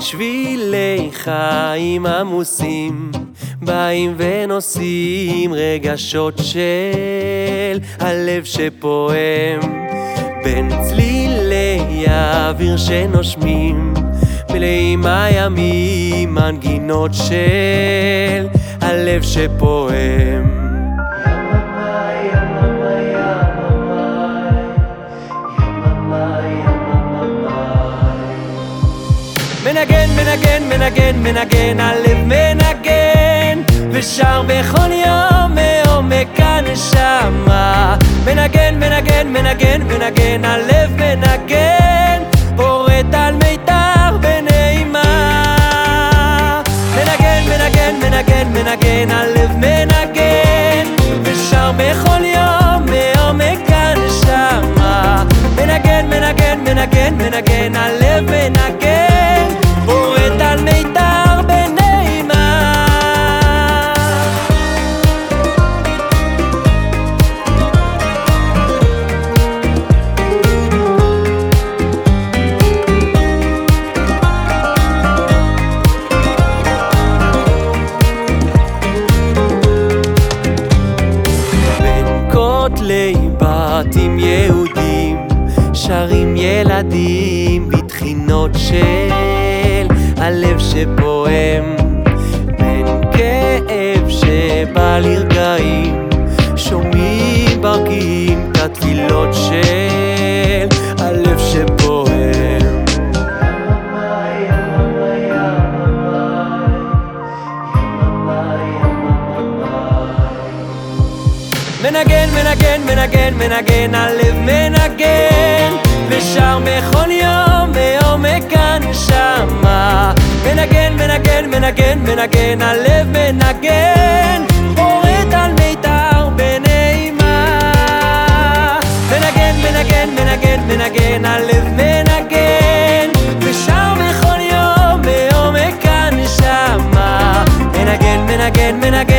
שבילי חיים עמוסים באים ונושאים רגשות של הלב שפועם. בין צלילי האוויר שנושמים מלאים הימים מנגינות של הלב שפועם מנגן, מנגן, מנגן, מנגן, הלב מנגן ושר בכל יום מעומק הנשמה מנגן, מנגן, מנגן, מנגן, הלב כותלי בתים יהודים שרים ילדים בתחינות של הלב שפועם בין כאב שבא לרגעים שומעים ברגיעים מנגן, מנגן, מנגן, מנגן, הלב מנגן ושר בכל יום בעומק הנשמה מנגן, מנגן, מנגן, מנגן, הלב מנגן פורט על מיתר בנעימה מנגן, מנגן, מנגן, מנגן, הלב מנגן ושר בכל יום בעומק הנשמה מנגן, מנגן, מנגן